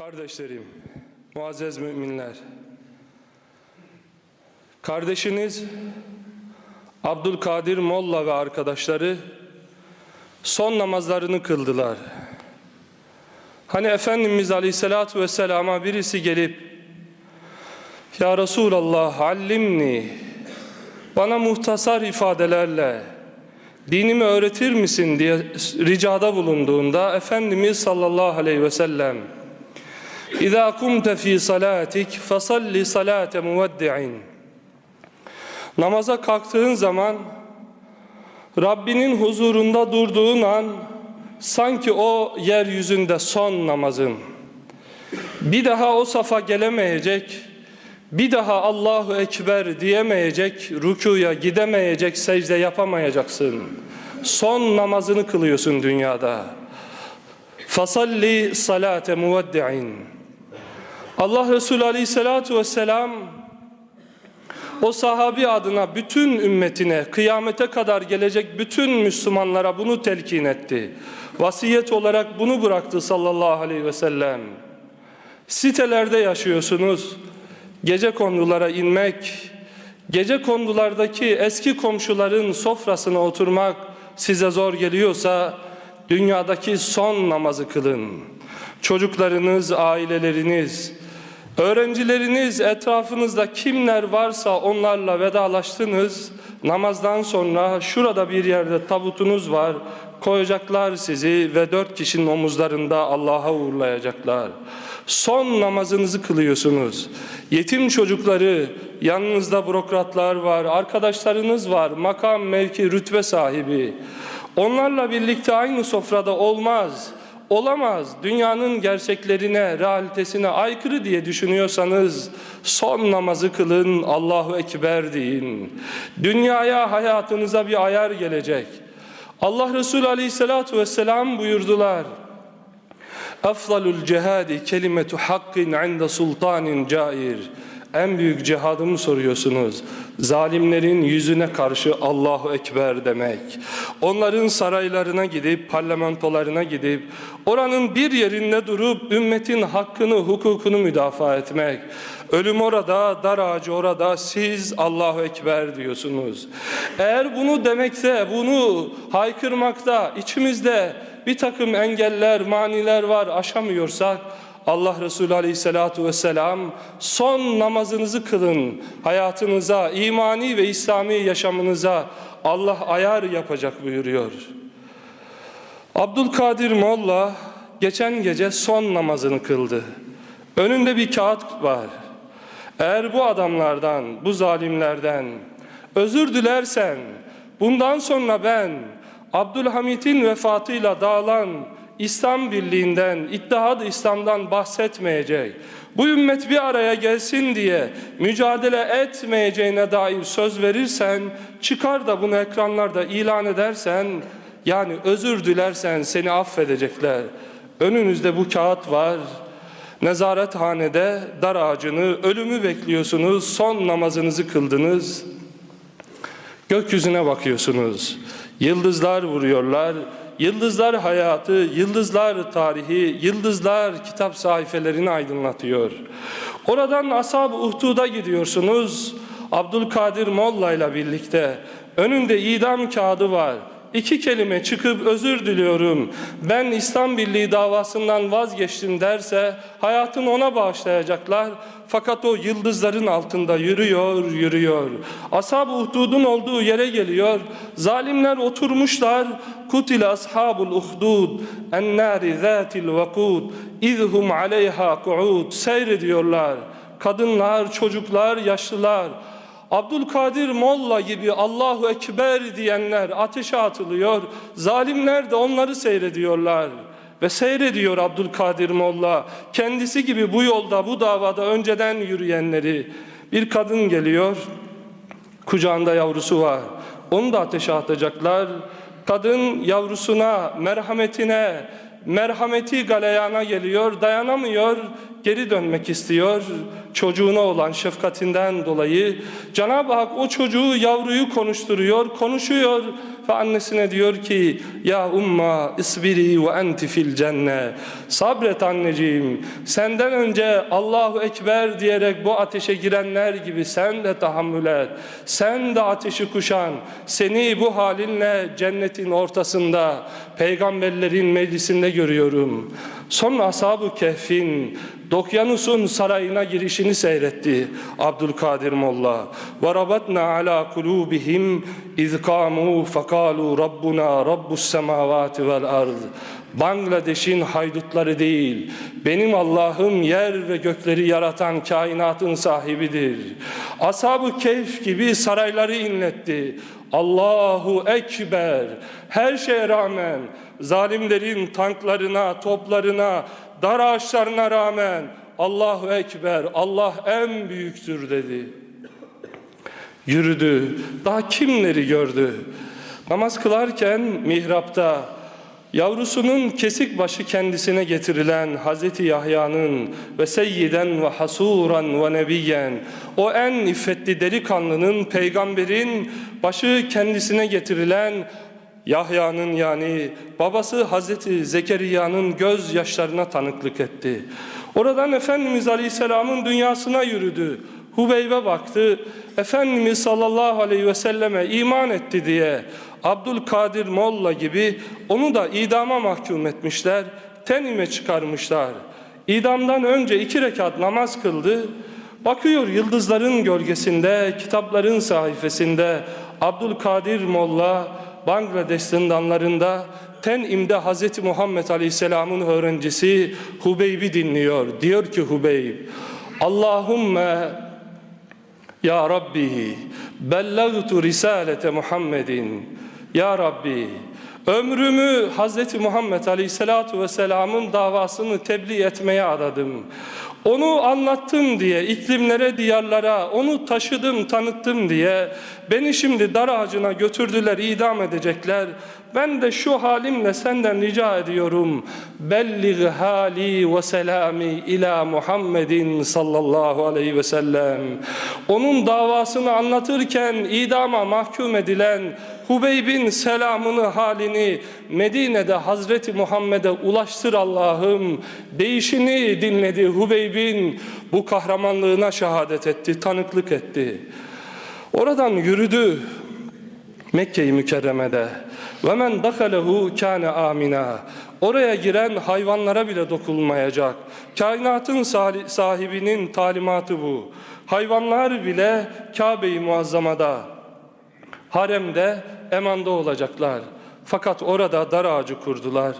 Kardeşlerim, muazzez müminler. Kardeşiniz Abdülkadir Molla ve arkadaşları son namazlarını kıldılar. Hani Efendimiz Aleyhisselatü Vesselam'a birisi gelip Ya Resulallah allimni bana muhtasar ifadelerle dinimi öğretir misin diye ricada bulunduğunda Efendimiz sallallahu aleyhi ve sellem İza kumte fi salatik fasalli salate muveddi'in Namaza kalktığın zaman Rabbinin huzurunda durduğun an sanki o yeryüzünde son namazın bir daha o safa gelemeyecek bir daha Allahu Ekber diyemeyecek, rükuya gidemeyecek, secde yapamayacaksın. Son namazını kılıyorsun dünyada. Fasalli salate muveddi'in. Allah Resulü Aleyhisselatü Vesselam o sahabi adına bütün ümmetine, kıyamete kadar gelecek bütün Müslümanlara bunu telkin etti. Vasiyet olarak bunu bıraktı sallallahu aleyhi ve sellem. Sitelerde yaşıyorsunuz. Gece kondulara inmek, gece kondulardaki eski komşuların sofrasına oturmak size zor geliyorsa dünyadaki son namazı kılın. Çocuklarınız, aileleriniz, öğrencileriniz, etrafınızda kimler varsa onlarla vedalaştınız. Namazdan sonra şurada bir yerde tabutunuz var. Koyacaklar sizi ve dört kişinin omuzlarında Allah'a uğurlayacaklar. Son namazınızı kılıyorsunuz. Yetim çocukları, yanınızda bürokratlar var, arkadaşlarınız var, makam, mevki, rütbe sahibi. Onlarla birlikte aynı sofrada olmaz, olamaz. Dünyanın gerçeklerine, realitesine aykırı diye düşünüyorsanız son namazı kılın, Allahu Ekber deyin. Dünyaya, hayatınıza bir ayar gelecek. Allah Resulü Aleyhisselatü Vesselam buyurdular. Efdalul cihadi kelimetu hakkin inde sultanin cair. En büyük cihadımı soruyorsunuz. Zalimlerin yüzüne karşı Allahu Ekber demek. Onların saraylarına gidip, parlamentolarına gidip, oranın bir yerinde durup ümmetin hakkını, hukukunu müdafaa etmek. Ölüm orada, dar ağacı orada, siz Allahu Ekber diyorsunuz. Eğer bunu demekte, bunu haykırmakta, içimizde bir takım engeller, maniler var aşamıyorsak Allah Resulü Aleyhisselatü Vesselam son namazınızı kılın. Hayatınıza, imani ve İslami yaşamınıza Allah ayar yapacak buyuruyor. Abdülkadir Molla geçen gece son namazını kıldı. Önünde bir kağıt var. Eğer bu adamlardan, bu zalimlerden özür dilersen bundan sonra ben Abdülhamit'in vefatıyla dağılan İslam birliğinden, İttihad İslam'dan bahsetmeyecek. Bu ümmet bir araya gelsin diye mücadele etmeyeceğine dair söz verirsen, çıkar da bunu ekranlarda ilan edersen, yani özür dilersen seni affedecekler. Önünüzde bu kağıt var. Nezarethanede dar ağacını, ölümü bekliyorsunuz, son namazınızı kıldınız. Gökyüzüne bakıyorsunuz. Yıldızlar vuruyorlar. Yıldızlar hayatı, yıldızlar tarihi, yıldızlar kitap sayfelerini aydınlatıyor. Oradan Ashab-ı Uhdud'a gidiyorsunuz. Abdülkadir Molla ile birlikte. Önünde idam kağıdı var. İki kelime çıkıp özür diliyorum. Ben İslam Birliği davasından vazgeçtim derse hayatını ona bağışlayacaklar. Fakat o yıldızların altında yürüyor, yürüyor. Ashab-ı Uhdud'un olduğu yere geliyor. Zalimler oturmuşlar. Kutile ashabul uhdud ennâri zâtil vakud izhum aleyha ku'ud seyrediyorlar. Kadınlar, çocuklar, yaşlılar. Abdülkadir Molla gibi Allahu Ekber diyenler ateşe atılıyor. Zalimler de onları seyrediyorlar. Ve seyrediyor Abdülkadir Molla. Kendisi gibi bu yolda, bu davada önceden yürüyenleri. Bir kadın geliyor. Kucağında yavrusu var. Onu da ateşe atacaklar. Kadın yavrusuna, merhametine, merhameti galeyana geliyor, dayanamıyor, geri dönmek istiyor. Çocuğuna olan şefkatinden dolayı Cenab-ı Hak o çocuğu, yavruyu konuşturuyor, konuşuyor. Ve annesine diyor ki ya umma isbiri ve enti fil cenne. Sabret anneciğim senden önce Allahu Ekber diyerek bu ateşe girenler gibi sen de tahammül et. Sen de ateşi kuşan seni bu halinle cennetin ortasında peygamberlerin meclisinde görüyorum sonra ashab-ı kehfin Dokyanus'un sarayına girişini seyretti Abdülkadir Molla. وَرَبَتْنَا عَلَى قُلُوبِهِمْ اِذْ قَامُوا فَقَالُوا رَبُّنَا رَبُّ السَّمَاوَاتِ وَالْأَرْضِ Bangladeş'in haydutları değil, benim Allah'ım yer ve gökleri yaratan kainatın sahibidir. Ashab-ı Keyf gibi sarayları inletti. Allahu Ekber. Her şeye rağmen zalimlerin tanklarına, toplarına, dar ağaçlarına rağmen Allahu Ekber, Allah en büyüktür dedi. Yürüdü, daha kimleri gördü? Namaz kılarken mihrapta yavrusunun kesik başı kendisine getirilen Hazreti Yahya'nın ve seyyiden ve hasuran ve nebiyen o en iffetli delikanlının peygamberin başı kendisine getirilen Yahya'nın yani babası Hazreti Zekeriya'nın gözyaşlarına tanıklık etti. Oradan Efendimiz Aleyhisselam'ın dünyasına yürüdü. Hubeybe baktı. Efendimiz sallallahu aleyhi ve selleme iman etti diye Abdülkadir Molla gibi onu da idama mahkum etmişler. Tenime çıkarmışlar. İdamdan önce iki rekat namaz kıldı. Bakıyor yıldızların gölgesinde, kitapların sayfasında Abdülkadir Molla Bangladeş zindanlarında Tenim'de Hz. Muhammed Aleyhisselam'ın öğrencisi Hubeyb'i dinliyor. Diyor ki Hubeyb, Allahümme ya Rabbi bellagtu risalete Muhammedin. Ya Rabbi ömrümü Hz. Muhammed Aleyhisselatu Vesselam'ın davasını tebliğ etmeye adadım. Onu anlattım diye iklimlere, diyarlara, onu taşıdım, tanıttım diye beni şimdi dar ağacına götürdüler, idam edecekler. Ben de şu halimle senden rica ediyorum. Bellig hali ve selami ila Muhammedin sallallahu aleyhi ve sellem. Onun davasını anlatırken idama mahkum edilen Hubeyb'in selamını, halini Medine'de Hazreti Muhammed'e ulaştır Allah'ım. Değişini dinledi Hubeyb'in bu kahramanlığına şehadet etti, tanıklık etti. Oradan yürüdü Mekke-i Mükerreme'de. Ve men dakalehu kâne amina. Oraya giren hayvanlara bile dokunmayacak. Kainatın sahibinin talimatı bu. Hayvanlar bile Kabe-i Muazzama'da, haremde, emanda olacaklar. Fakat orada dar ağacı kurdular.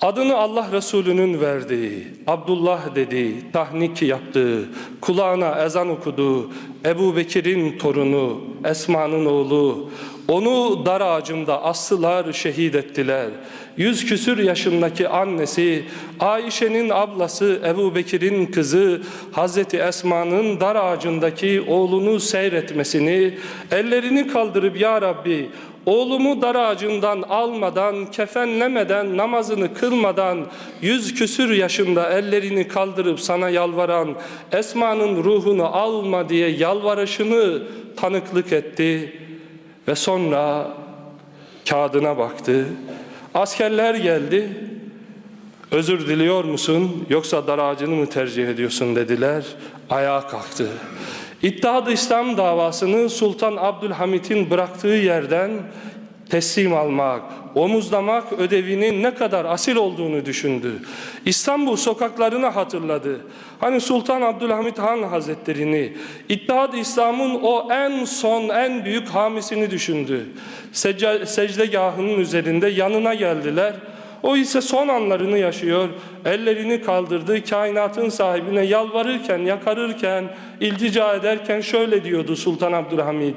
Adını Allah Resulü'nün verdiği, Abdullah dediği, tahnik yaptığı, kulağına ezan okuduğu, Ebu Bekir'in torunu, Esma'nın oğlu, onu dar ağacında astılar, şehit ettiler. Yüz küsür yaşındaki annesi, Ayşe'nin ablası, Ebu Bekir'in kızı, Hazreti Esma'nın dar ağacındaki oğlunu seyretmesini, ellerini kaldırıp Ya Rabbi Oğlumu dar ağacından almadan, kefenlemeden, namazını kılmadan, yüz küsür yaşında ellerini kaldırıp sana yalvaran Esma'nın ruhunu alma diye yalvarışını tanıklık etti. Ve sonra kağıdına baktı. Askerler geldi. Özür diliyor musun yoksa dar ağacını mı tercih ediyorsun dediler. Ayağa kalktı. İttihat İslam davasını Sultan Abdülhamit'in bıraktığı yerden teslim almak, omuzlamak ödevinin ne kadar asil olduğunu düşündü. İstanbul sokaklarını hatırladı. Hani Sultan Abdülhamit Han Hazretlerini, İttihat İslam'ın o en son, en büyük hamisini düşündü. Secde, secdegahının üzerinde yanına geldiler. O ise son anlarını yaşıyor. Ellerini kaldırdı, kainatın sahibine yalvarırken, yakarırken, iltica ederken şöyle diyordu Sultan Abdülhamid.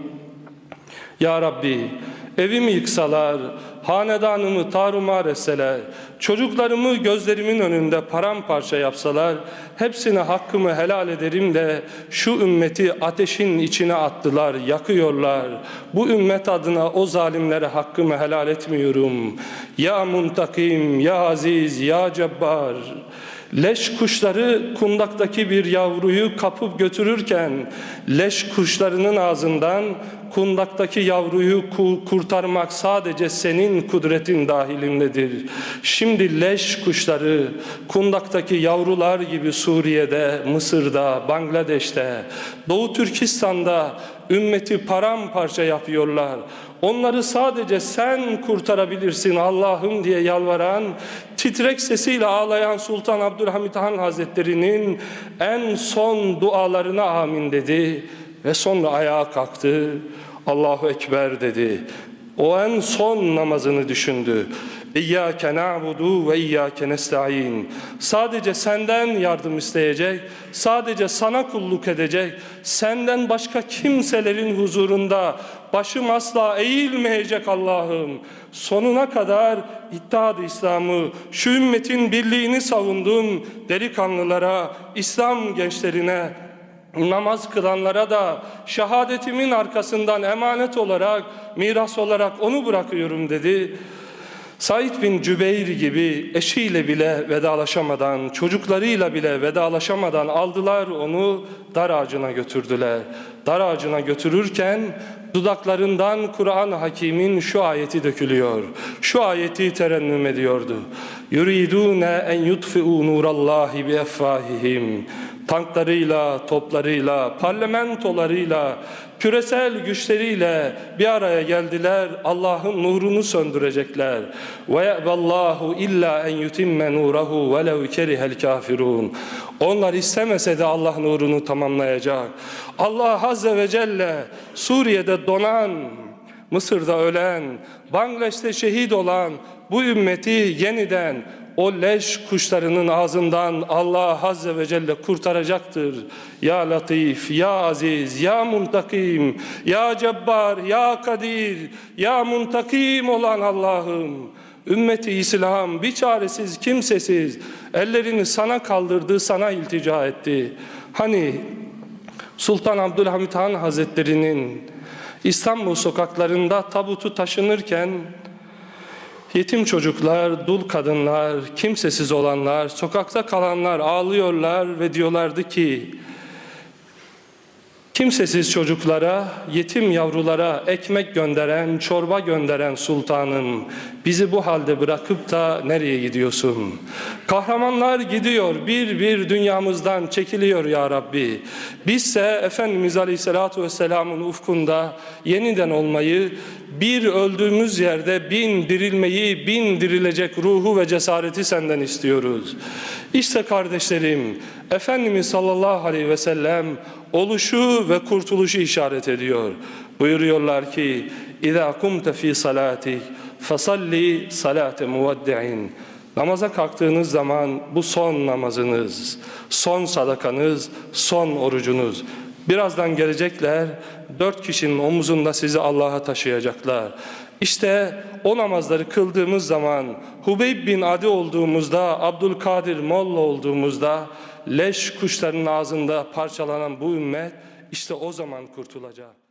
Ya Rabbi evimi yıksalar, hanedanımı tarumar etseler, çocuklarımı gözlerimin önünde paramparça yapsalar, hepsine hakkımı helal ederim de şu ümmeti ateşin içine attılar, yakıyorlar. Bu ümmet adına o zalimlere hakkımı helal etmiyorum. Ya muntakim, ya aziz, ya cebbar. Leş kuşları kundaktaki bir yavruyu kapıp götürürken leş kuşlarının ağzından kundaktaki yavruyu ku- kurtarmak sadece senin kudretin dahilindedir. Şimdi leş kuşları kundaktaki yavrular gibi Suriye'de, Mısır'da, Bangladeş'te, Doğu Türkistan'da ümmeti paramparça yapıyorlar. Onları sadece sen kurtarabilirsin Allah'ım diye yalvaran, titrek sesiyle ağlayan Sultan Abdülhamit Han Hazretleri'nin en son dualarına amin dedi ve sonra ayağa kalktı. Allahu Ekber dedi. O en son namazını düşündü. İyyâke na'budu ve iyyâke nesta'in. Sadece senden yardım isteyecek, sadece sana kulluk edecek, senden başka kimselerin huzurunda başım asla eğilmeyecek Allah'ım. Sonuna kadar İttihat-ı İslam'ı, şu ümmetin birliğini savundun delikanlılara, İslam gençlerine, namaz kılanlara da şehadetimin arkasından emanet olarak, miras olarak onu bırakıyorum dedi. Said bin Cübeyr gibi eşiyle bile vedalaşamadan, çocuklarıyla bile vedalaşamadan aldılar onu dar ağacına götürdüler. Dar ağacına götürürken dudaklarından Kur'an-ı Hakim'in şu ayeti dökülüyor. Şu ayeti terennüm ediyordu. Yuridune en yutfi'u nurallahi bi effahihim. Tanklarıyla, toplarıyla, parlamentolarıyla, küresel güçleriyle bir araya geldiler. Allah'ın nurunu söndürecekler. Ve ye'ballahu illa en yutimme nurahu velev kerihel kafirun. Onlar istemese de Allah nurunu tamamlayacak. Allah Azze ve Celle Suriye'de donan, Mısır'da ölen, Bangladeş'te şehit olan bu ümmeti yeniden o leş kuşlarının ağzından Allah Azze ve Celle kurtaracaktır. Ya Latif, Ya Aziz, Ya Muntakim, Ya Cebbar, Ya Kadir, Ya Muntakim olan Allah'ım. Ümmeti İslam bir çaresiz, kimsesiz ellerini sana kaldırdı, sana iltica etti. Hani Sultan Abdülhamit Han Hazretleri'nin İstanbul sokaklarında tabutu taşınırken yetim çocuklar, dul kadınlar, kimsesiz olanlar, sokakta kalanlar ağlıyorlar ve diyorlardı ki Kimsesiz çocuklara, yetim yavrulara ekmek gönderen, çorba gönderen sultanım, bizi bu halde bırakıp da nereye gidiyorsun? Kahramanlar gidiyor, bir bir dünyamızdan çekiliyor ya Rabbi. Bizse Efendimiz Aleyhisselatü Vesselam'ın ufkunda yeniden olmayı, bir öldüğümüz yerde bin dirilmeyi, bin dirilecek ruhu ve cesareti senden istiyoruz. İşte kardeşlerim, Efendimiz sallallahu aleyhi ve sellem oluşu ve kurtuluşu işaret ediyor. Buyuruyorlar ki اِذَا قُمْتَ ف۪ي صَلَاتِكَ فَصَلِّ صَلَاتَ مُوَدِّعٍ Namaza kalktığınız zaman bu son namazınız, son sadakanız, son orucunuz. Birazdan gelecekler, dört kişinin omuzunda sizi Allah'a taşıyacaklar. İşte o namazları kıldığımız zaman, Hubeyb bin Adi olduğumuzda, Abdülkadir Molla olduğumuzda, leş kuşlarının ağzında parçalanan bu ümmet işte o zaman kurtulacak.